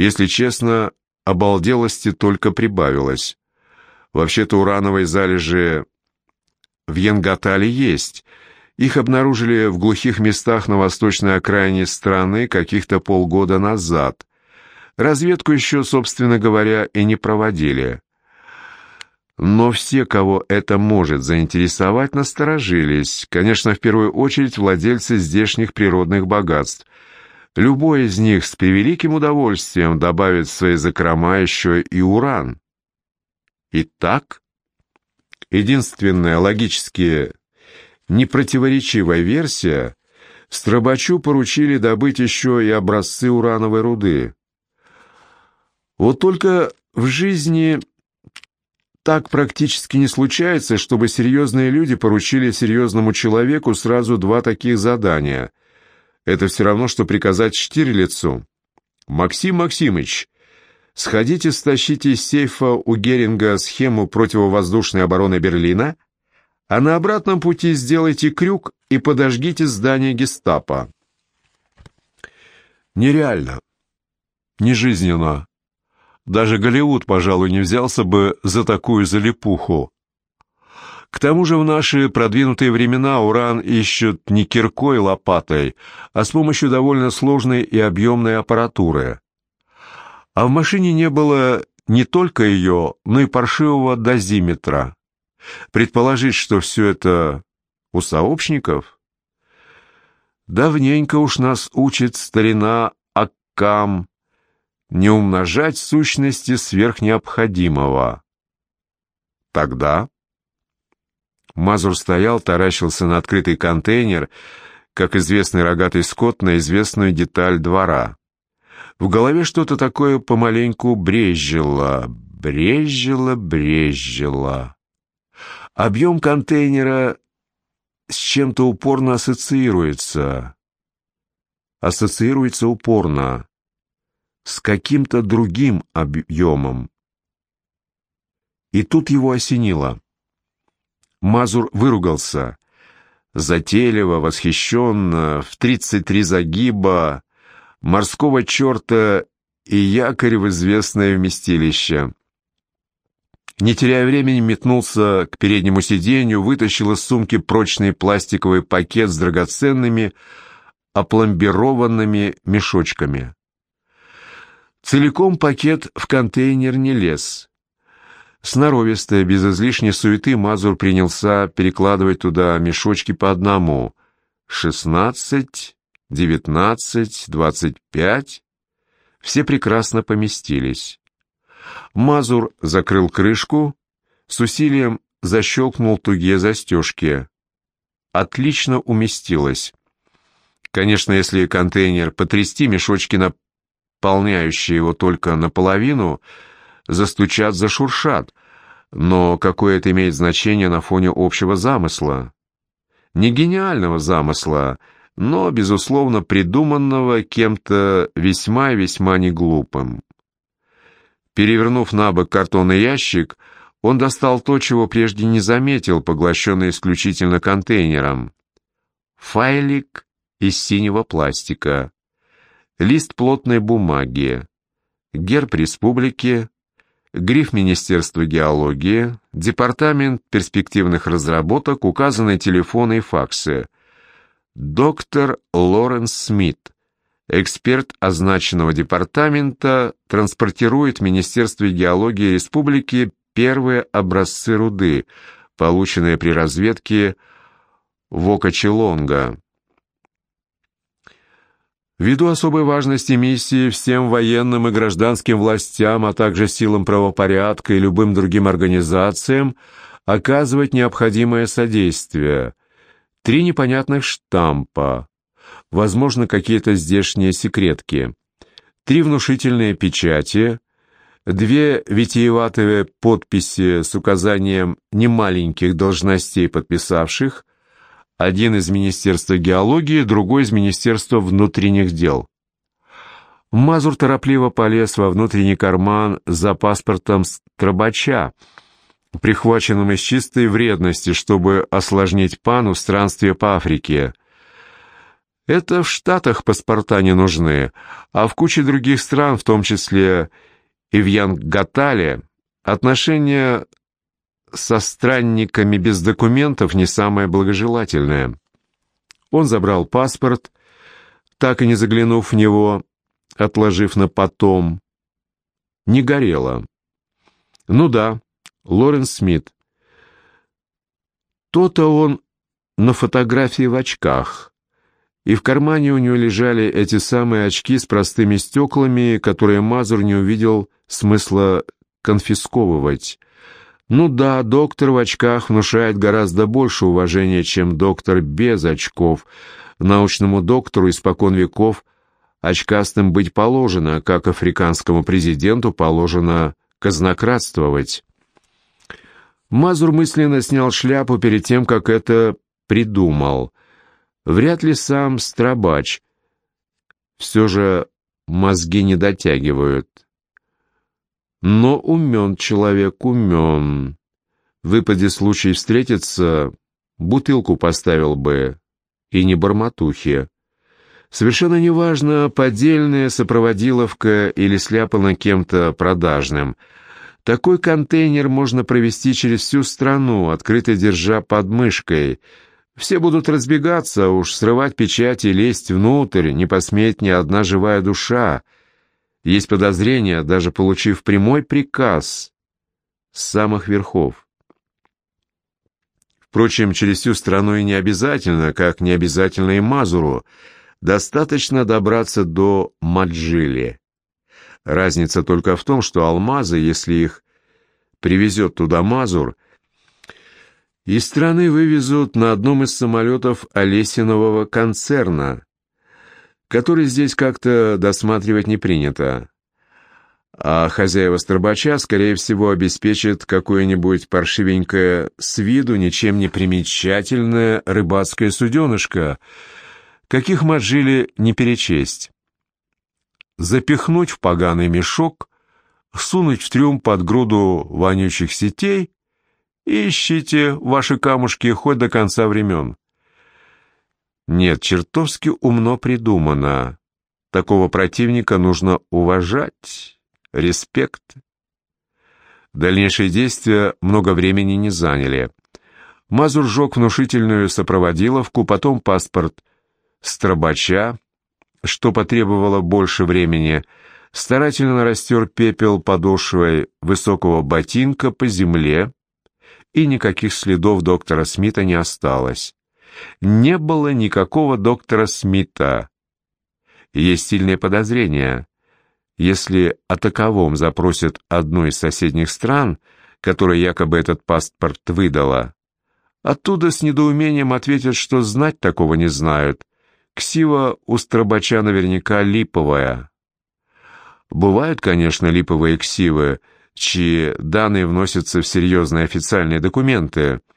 Если честно, обалделости только прибавилось. Вообще-то урановые залежи в Янгатале есть. Их обнаружили в глухих местах на восточной окраине страны каких-то полгода назад. Разведку еще, собственно говоря, и не проводили. Но все, кого это может заинтересовать, насторожились. Конечно, в первую очередь владельцы здешних природных богатств. Любой из них с превеликим удовольствием добавит в свои закрома еще и уран. Итак, единственная логически непротиворечивая версия – Стробачу поручили добыть еще и образцы урановой руды. Вот только в жизни так практически не случается, чтобы серьезные люди поручили серьезному человеку сразу два таких задания. Это все равно, что приказать Штирлицу. «Максим Максимыч, сходите стащите из сейфа у Геринга схему противовоздушной обороны Берлина, а на обратном пути сделайте крюк и подожгите здание гестапо». Нереально. Нежизненно. Даже Голливуд, пожалуй, не взялся бы за такую залипуху. К тому же в наши продвинутые времена уран ищут не киркой лопатой, а с помощью довольно сложной и объемной аппаратуры. А в машине не было не только ее, но и паршивого дозиметра. Предположить, что все это у сообщников? Давненько уж нас учит старина Аккам, не умножать сущности сверх необходимого. Тогда Мазур стоял, таращился на открытый контейнер, как известный рогатый скот на известную деталь двора. В голове что-то такое помаленьку брезжило, брезжило, брезжило. Объем контейнера с чем-то упорно ассоциируется. Ассоциируется упорно с каким-то другим объемом. И тут его осенило. Мазур выругался. Затейливо, восхищенно, в тридцать три загиба, морского черта и якорь в известное вместилище. Не теряя времени, метнулся к переднему сиденью, вытащил из сумки прочный пластиковый пакет с драгоценными, опломбированными мешочками. Целиком пакет в контейнер не лез. Сноровисто, без излишней суеты, Мазур принялся перекладывать туда мешочки по одному. Шестнадцать, девятнадцать, двадцать пять. Все прекрасно поместились. Мазур закрыл крышку, с усилием защелкнул тугие застежки. Отлично уместилось. Конечно, если контейнер потрясти, мешочки на наполняющие его только наполовину, застучат, зашуршат. Но какое это имеет значение на фоне общего замысла? Не гениального замысла, но, безусловно, придуманного кем-то весьма и весьма неглупым. Перевернув на бок картонный ящик, он достал то, чего прежде не заметил, поглощенный исключительно контейнером. Файлик из синего пластика лист плотной бумаги, герб республики, гриф Министерства геологии, департамент перспективных разработок, указанные телефоны и факсы. Доктор Лоренс Смит, эксперт означенного департамента, транспортирует в Министерстве геологии республики первые образцы руды, полученные при разведке Вокачелонга. Ввиду особой важности миссии всем военным и гражданским властям, а также силам правопорядка и любым другим организациям оказывать необходимое содействие. Три непонятных штампа, возможно, какие-то здешние секретки, три внушительные печати, две витиеватые подписи с указанием немаленьких должностей подписавших, один из Министерства геологии, другой из Министерства внутренних дел. Мазур торопливо полез во внутренний карман за паспортом Трабача, прихваченным из чистой вредности, чтобы осложнить пану странствие по Африке. Это в Штатах паспорта не нужны, а в куче других стран, в том числе и в Янгатале, отношения со странниками без документов не самое благожелательное. Он забрал паспорт, так и не заглянув в него, отложив на потом. Не горело. Ну да, Лоренс Смит. То-то он на фотографии в очках, и в кармане у него лежали эти самые очки с простыми стеклами, которые Мазур не увидел смысла конфисковывать. Ну да, доктор в очках внушает гораздо больше уважения, чем доктор без очков. Научному доктору испокон веков очкастым быть положено, как африканскому президенту положено казнократствовать. Мазур мысленно снял шляпу перед тем, как это придумал. Вряд ли сам Страбач. Все же мозги не дотягивают. Но умен человек, умен. Выпади случай встретиться, бутылку поставил бы, и не барматухи. Совершенно неважно, поддельная сопроводиловка или сляпана кем-то продажным. Такой контейнер можно провести через всю страну, открыто держа под мышкой. Все будут разбегаться, уж срывать печать и лезть внутрь, не посмеет ни одна живая душа. Есть подозрение, даже получив прямой приказ с самых верхов. Впрочем, через всю страну и не обязательно, как не обязательно и Мазуру, достаточно добраться до Маджили. Разница только в том, что алмазы, если их привезет туда Мазур, из страны вывезут на одном из самолетов Олесинового концерна, который здесь как-то досматривать не принято. А хозяева Старбача, скорее всего, обеспечат какое-нибудь паршивенькое с виду ничем не примечательное рыбацкое суденышко, каких маджили не перечесть. Запихнуть в поганый мешок, сунуть в трюм под груду вонючих сетей и ищите ваши камушки хоть до конца времен. Нет, чертовски умно придумано. Такого противника нужно уважать. Респект. Дальнейшие действия много времени не заняли. Мазур сжег внушительную сопроводиловку, потом паспорт Страбача, что потребовало больше времени, старательно растер пепел подошвой высокого ботинка по земле, и никаких следов доктора Смита не осталось не было никакого доктора Смита. Есть сильное подозрение. Если о таковом запросят одну из соседних стран, которая якобы этот паспорт выдала, оттуда с недоумением ответят, что знать такого не знают. Ксива у Страбача наверняка липовая. Бывают, конечно, липовые ксивы, чьи данные вносятся в серьезные официальные документы –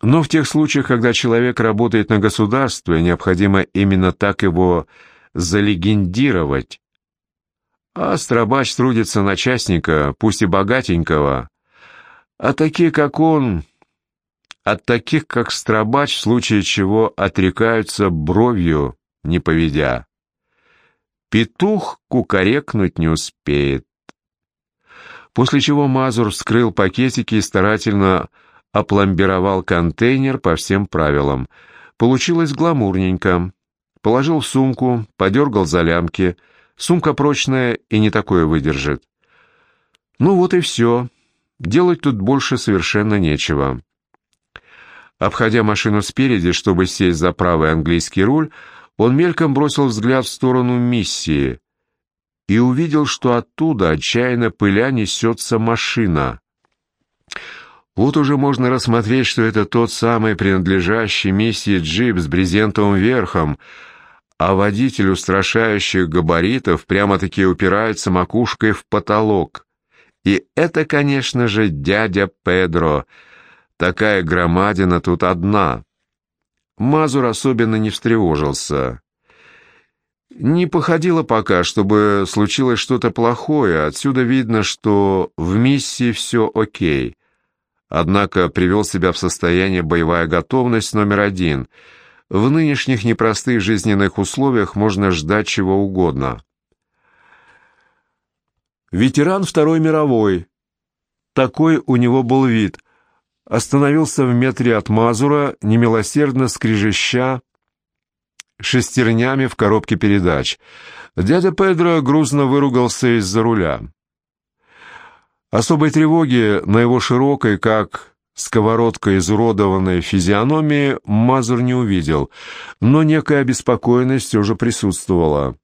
но в тех случаях, когда человек работает на государство, необходимо именно так его залегендировать. А Страбач трудится на частника, пусть и богатенького. А такие, как он, от таких, как Страбач, в случае чего отрекаются бровью, не поведя. Петух кукарекнуть не успеет. После чего Мазур вскрыл пакетики и старательно опломбировал контейнер по всем правилам. Получилось гламурненько. Положил в сумку, подергал за лямки. Сумка прочная и не такое выдержит. Ну вот и все. Делать тут больше совершенно нечего. Обходя машину спереди, чтобы сесть за правый английский руль, он мельком бросил взгляд в сторону миссии и увидел, что оттуда, отчаянно пыля, несется машина. Вот уже можно рассмотреть, что это тот самый принадлежащий миссии джип с брезентовым верхом, а водитель устрашающих габаритов прямо-таки упирается макушкой в потолок. И это, конечно же, дядя Педро. Такая громадина тут одна. Мазур особенно не встревожился. Не походило пока, чтобы случилось что-то плохое. Отсюда видно, что в миссии все окей. Однако привел себя в состояние боевая готовность номер один. В нынешних непростых жизненных условиях можно ждать чего угодно. Ветеран Второй мировой. Такой у него был вид. Остановился в метре от Мазура, немилосердно скрежеща шестернями в коробке передач. Дядя Педро грузно выругался из-за руля. Особой тревоги на его широкой, как сковородка изуродованной физиономии, Мазур не увидел, но некая обеспокоенность уже присутствовала.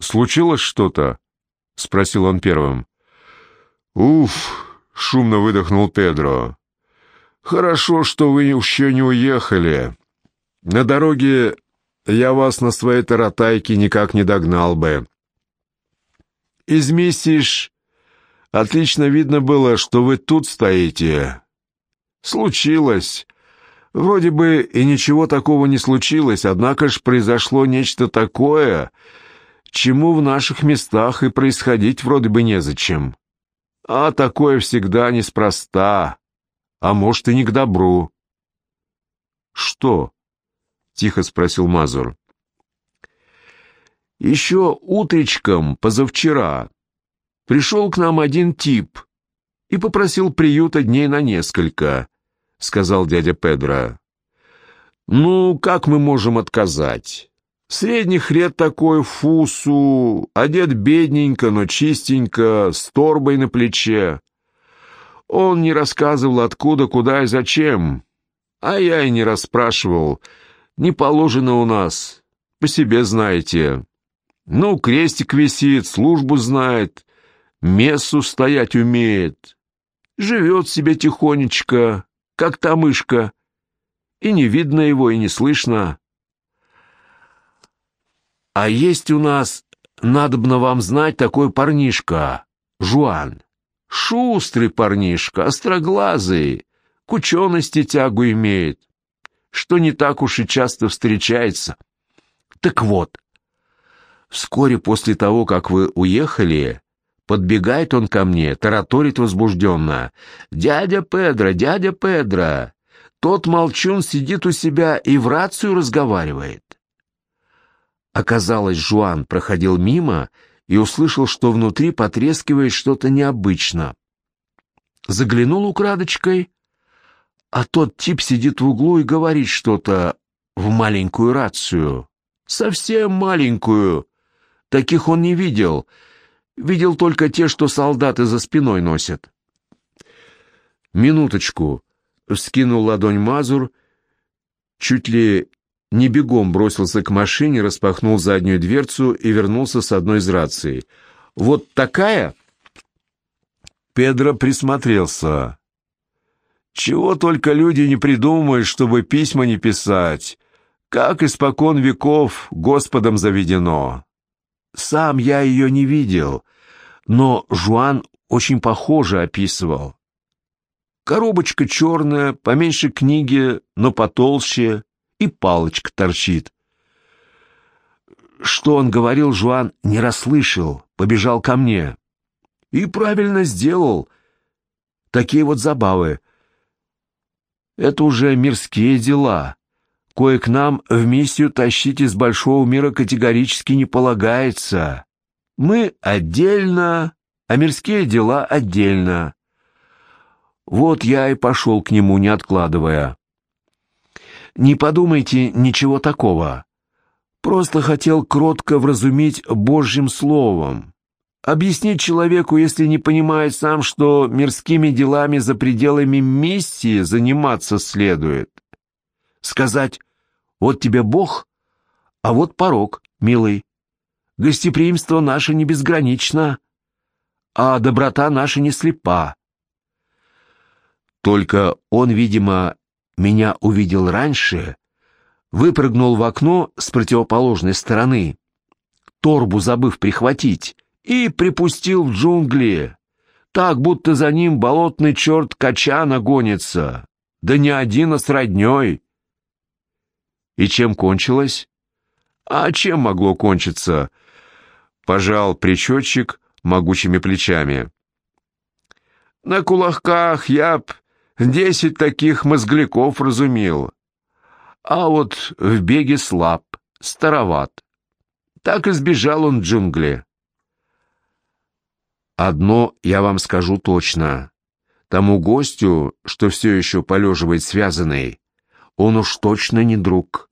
«Случилось что-то?» — спросил он первым. «Уф!» — шумно выдохнул Педро. «Хорошо, что вы еще не уехали. На дороге я вас на своей таратайке никак не догнал бы. Из отлично видно было, что вы тут стоите. Случилось. Вроде бы и ничего такого не случилось, однако ж произошло нечто такое, чему в наших местах и происходить вроде бы незачем. А такое всегда неспроста, а может и не к добру. Что? тихо спросил Мазур. Еще утречком, позавчера, пришел к нам один тип и попросил приюта дней на несколько, сказал дядя Педро. Ну, как мы можем отказать? Средних лет такой фусу, одет бедненько, но чистенько, с торбой на плече. Он не рассказывал, откуда, куда и зачем, а я и не расспрашивал, — не положено у нас, по себе знаете. Ну, крестик висит, службу знает, мессу стоять умеет. Живет себе тихонечко, как та мышка, и не видно его, и не слышно. А есть у нас, надобно вам знать, такой парнишка, Жуан. Шустрый парнишка, остроглазый, к учености тягу имеет что не так уж и часто встречается. Так вот, вскоре после того, как вы уехали, подбегает он ко мне, тараторит возбужденно. «Дядя Педро, дядя Педро!» Тот молчун сидит у себя и в рацию разговаривает. Оказалось, Жуан проходил мимо и услышал, что внутри потрескивает что-то необычно. Заглянул украдочкой а тот тип сидит в углу и говорит что-то в маленькую рацию. Совсем маленькую. Таких он не видел. Видел только те, что солдаты за спиной носят. «Минуточку», — вскинул ладонь Мазур, чуть ли не бегом бросился к машине, распахнул заднюю дверцу и вернулся с одной из раций. «Вот такая?» Педро присмотрелся. Чего только люди не придумают, чтобы письма не писать, как испокон веков Господом заведено. Сам я ее не видел, но Жуан очень похоже описывал. Коробочка черная, поменьше книги, но потолще, и палочка торчит. Что он говорил, Жуан не расслышал, побежал ко мне. И правильно сделал. Такие вот забавы. Это уже мирские дела. Кое к нам в миссию тащить из большого мира категорически не полагается. Мы отдельно, а мирские дела отдельно. Вот я и пошел к нему, не откладывая. Не подумайте ничего такого. Просто хотел кротко вразумить Божьим словом. Объяснить человеку, если не понимает сам, что мирскими делами за пределами миссии заниматься следует. Сказать «Вот тебе Бог, а вот порог, милый. Гостеприимство наше не безгранично, а доброта наша не слепа». Только он, видимо, меня увидел раньше, выпрыгнул в окно с противоположной стороны, торбу забыв прихватить, и припустил в джунгли, так, будто за ним болотный черт Качана гонится, да не один, а с родней. И чем кончилось? А чем могло кончиться? Пожал причетчик могучими плечами. На кулаках я б десять таких мозгляков разумел. а вот в беге слаб, староват. Так и сбежал он джунгли. Одно я вам скажу точно. Тому гостю, что все еще полеживает связанный, он уж точно не друг.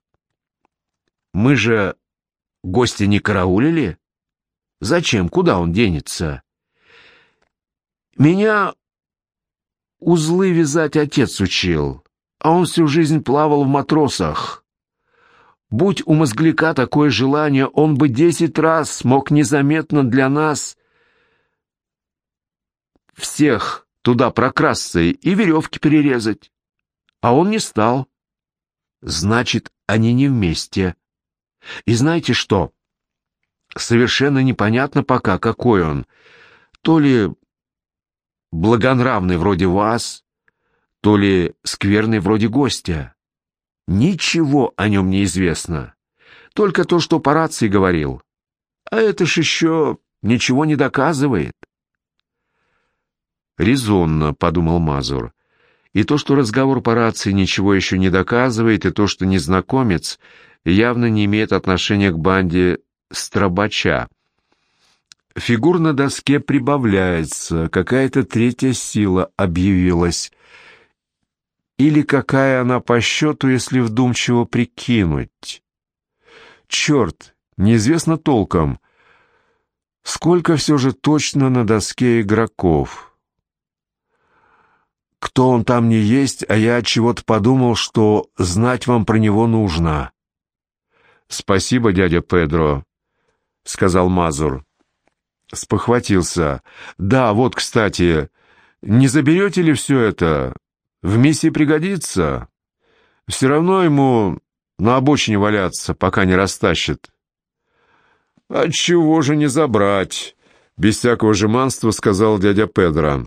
Мы же гостя не караулили? Зачем? Куда он денется? Меня узлы вязать отец учил, а он всю жизнь плавал в матросах. Будь у мозгляка такое желание, он бы десять раз смог незаметно для нас всех туда прокрасться и веревки перерезать. А он не стал. Значит, они не вместе. И знаете что? Совершенно непонятно пока, какой он. То ли благонравный вроде вас, то ли скверный вроде гостя. Ничего о нем не известно. Только то, что по рации говорил. А это ж еще ничего не доказывает. «Резонно», — подумал Мазур. «И то, что разговор по рации ничего еще не доказывает, и то, что незнакомец явно не имеет отношения к банде Страбача. Фигур на доске прибавляется, какая-то третья сила объявилась. Или какая она по счету, если вдумчиво прикинуть? Черт, неизвестно толком. Сколько все же точно на доске игроков?» кто он там не есть, а я от чего-то подумал, что знать вам про него нужно. Спасибо, дядя Педро, сказал Мазур. Спохватился. Да, вот, кстати, не заберете ли все это? В миссии пригодится. Все равно ему на обочине валяться, пока не растащит. «Отчего же не забрать?» — без всякого жеманства сказал дядя Педро.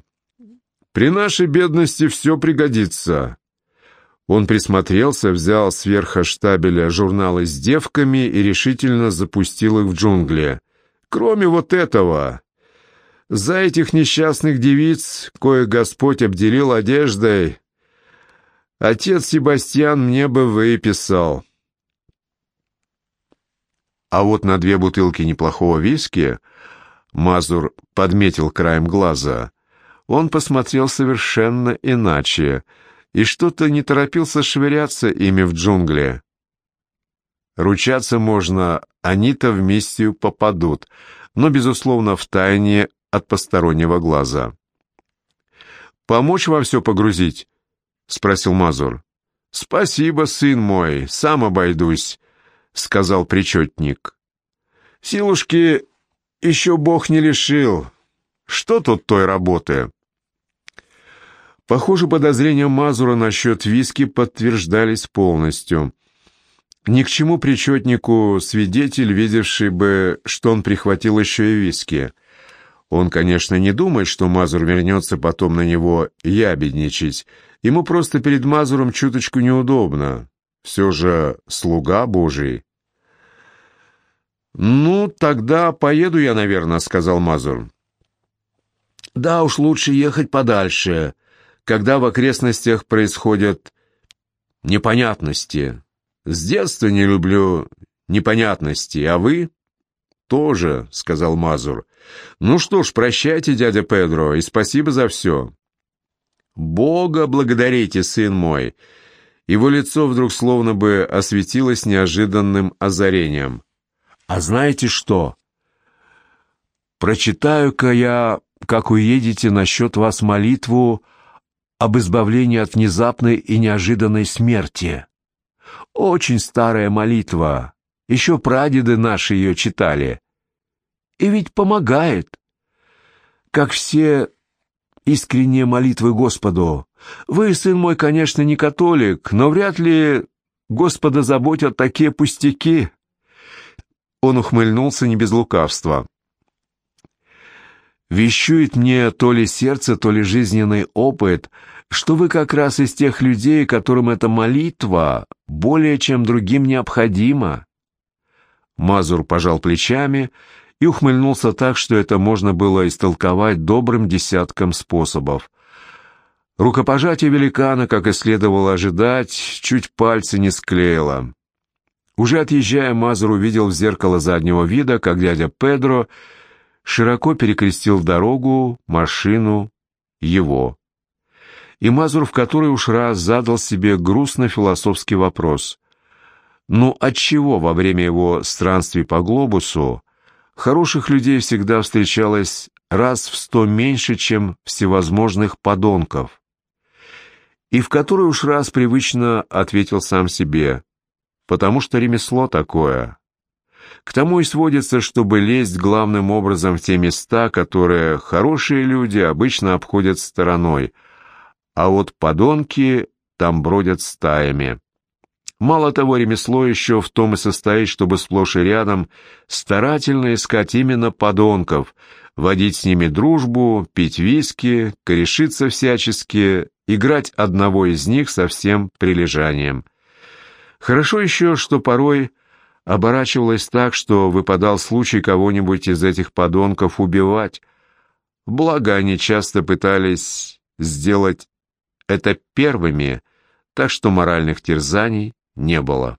При нашей бедности все пригодится». Он присмотрелся, взял с верха штабеля журналы с девками и решительно запустил их в джунгли. «Кроме вот этого, за этих несчастных девиц, кое Господь обделил одеждой, отец Себастьян мне бы выписал». А вот на две бутылки неплохого виски Мазур подметил краем глаза он посмотрел совершенно иначе и что-то не торопился швыряться ими в джунгли. Ручаться можно, они-то в миссию попадут, но, безусловно, в тайне от постороннего глаза. «Помочь во все погрузить?» — спросил Мазур. «Спасибо, сын мой, сам обойдусь», — сказал причетник. «Силушки еще Бог не лишил. Что тут той работы?» Похоже, подозрения Мазура насчет виски подтверждались полностью. Ни к чему причетнику свидетель, видевший бы, что он прихватил еще и виски. Он, конечно, не думает, что Мазур вернется потом на него ябедничать. Ему просто перед Мазуром чуточку неудобно. Все же слуга Божий. «Ну, тогда поеду я, наверное», — сказал Мазур. «Да уж лучше ехать подальше», когда в окрестностях происходят непонятности. С детства не люблю непонятности, а вы тоже, сказал Мазур. Ну что ж, прощайте, дядя Педро, и спасибо за все. Бога благодарите, сын мой. Его лицо вдруг словно бы осветилось неожиданным озарением. А знаете что? Прочитаю-ка я, как уедете, насчет вас молитву об избавлении от внезапной и неожиданной смерти. Очень старая молитва, еще прадеды наши ее читали. И ведь помогает. Как все искренние молитвы Господу. Вы, сын мой, конечно, не католик, но вряд ли Господа заботят такие пустяки. Он ухмыльнулся не без лукавства. Вещует мне то ли сердце, то ли жизненный опыт, что вы как раз из тех людей, которым эта молитва более чем другим необходима. Мазур пожал плечами и ухмыльнулся так, что это можно было истолковать добрым десятком способов. Рукопожатие великана, как и следовало ожидать, чуть пальцы не склеило. Уже отъезжая, Мазур увидел в зеркало заднего вида, как дядя Педро широко перекрестил дорогу, машину, его. И Мазур в который уж раз задал себе грустно-философский вопрос. Ну, отчего во время его странствий по глобусу хороших людей всегда встречалось раз в сто меньше, чем всевозможных подонков? И в который уж раз привычно ответил сам себе – потому что ремесло такое. К тому и сводится, чтобы лезть главным образом в те места, которые хорошие люди обычно обходят стороной, а вот подонки там бродят стаями. Мало того, ремесло еще в том и состоит, чтобы сплошь и рядом старательно искать именно подонков, водить с ними дружбу, пить виски, корешиться всячески, играть одного из них со всем прилежанием – Хорошо еще, что порой оборачивалось так, что выпадал случай кого-нибудь из этих подонков убивать. Благо, они часто пытались сделать это первыми, так что моральных терзаний не было.